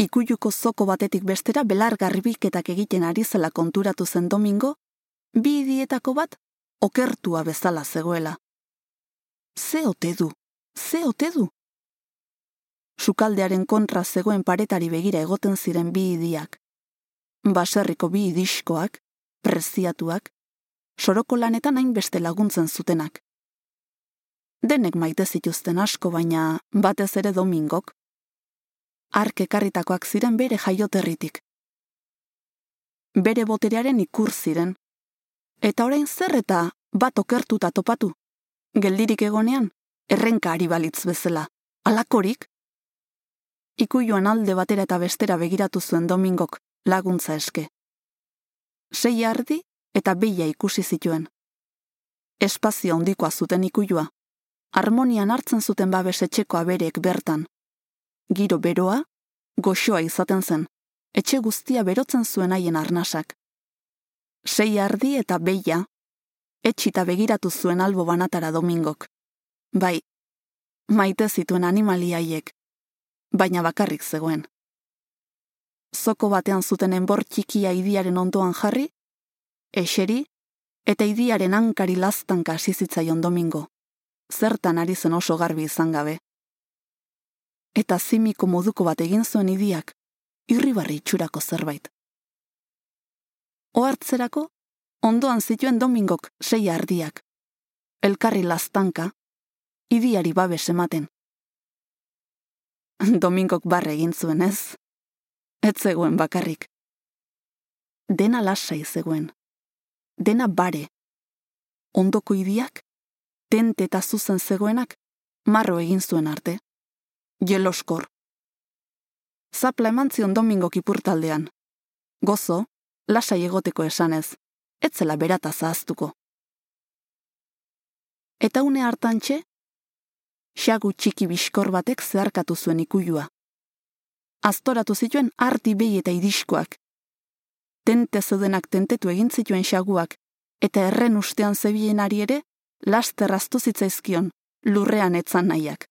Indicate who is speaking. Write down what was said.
Speaker 1: Ikuiuko zoko batetik bestera belar garbiketak egiten ari zela konturatu zen domingo, bi idietako bat okertua bezala zegoela. Ze ote du, ze ote du? Sukaldearen kontra zegoen paretari begira egoten ziren bi idiak. Baserriko bi idiskoak, preziatuak, soroko lanetan hainbeste laguntzen zutenak. Denek maite zituzten asko baina batez ere domingok. Ark ekarritakoak ziren bere jaioterritik. Bere boterearen ikur ziren. Eta orain zer eta bat okertuta topatu. Geldirik egonean, errenka ari balitz bezala. Alakorik? Ikuioan alde batera eta bestera begiratu zuen domingok laguntza eske. Sei ardi eta beia ikusi zituen. Espazio handikoa zuten ikuioa. Harmonian hartzen zuten babes etxeko aberek bertan. Giro beroa, goxoa izaten zen, etxe guztia berotzen zuen haien arnasak. Sei ardi eta beia, etxita begiratu zuen albo banatara domingok. Bai, maite zituen animaliaiek, baina bakarrik zegoen. Zoko batean zuten enbor txikia idiaren ondoan jarri, eseri, eta idiaren hankari laztanka zizitzaion domingo. Zertan ari zen oso garbi izan gabe. Eta zimiko moduko bat egin zuen idiak, irribarri itxurako zerbait. Oartzerako, ondoan zituen domingok sei ardiak. Elkarri laztanka, idiari babes ematen. Domingok barre egin zuen ez, ez zegoen bakarrik. Dena lasai zegoen. Dena bare. Ondoko idiak, tente eta zuzen zegoenak, marro egin zuen arte. Jeloskor. Zapla eman zion domingok ipurtaldean. Gozo, lasai egoteko esanez, etzela berata zahaztuko. Eta une hartantxe, xagu txiki biskor batek zeharkatu zuen ikuilua. Aztoratu zituen arti behi eta idiskoak. Tente zeudenak tentetu egin zituen xaguak, eta erren ustean zebienari ere, laster zitzaizkion, lurrean etzan nahiak.